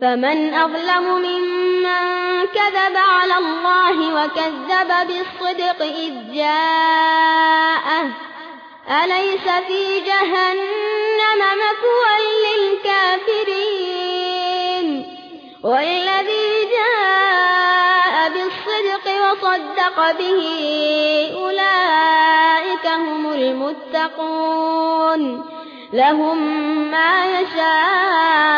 فمن أظلم ممن كذب على الله وكذب بالصدق إذ جاءه. أليس في جهنم مكوى للكافرين؟ والذي جاء بالصدق وصدق به أولئك هم المتقون. لهم ما يشاءون.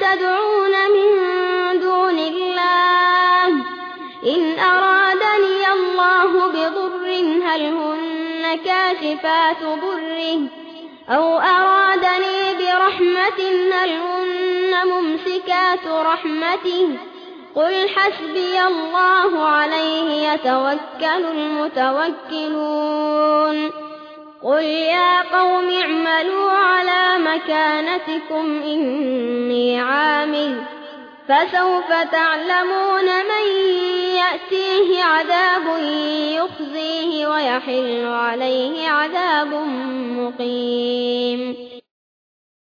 تدعون من دون الله. إن أرادني الله بضر هل هن كاشفات ضره؟ أو أرادني برحمة هل هن ممسكات رحمته؟ قل حسبي الله عليه يتوكل المتوكلون. قل يا قوم اعملوا مكانتكم إني عامل فسوف تعلمون من يأتيه عذاب يخزيه ويحل عليه عذاب مقيم